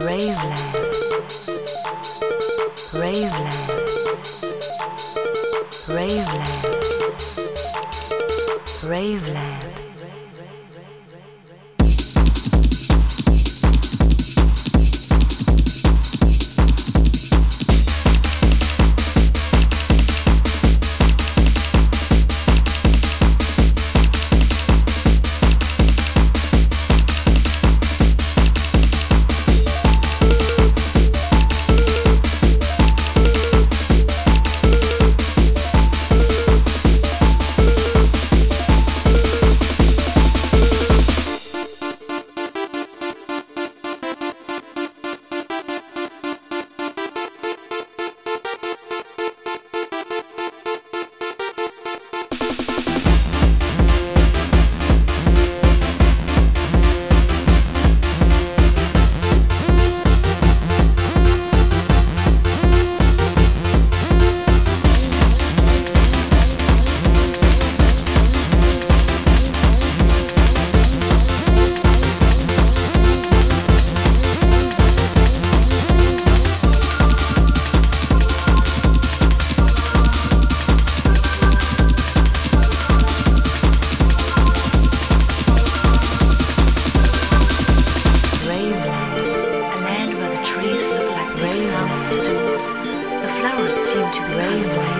Raveland. Raveland. Raveland. Raveland. Raveland. A land where the trees look like Raven. soundstools. The flowers seem to be Raven.